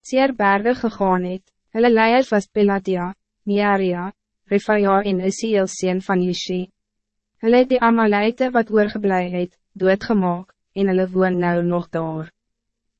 zeer berge gegaan het. Hulle leiers was Pelatia, Nearia, Refaja en Isiel sien van Jishi. Hulle het die Amalite wat oorgeblij het, doodgemaak, en hulle woon nou nog daar.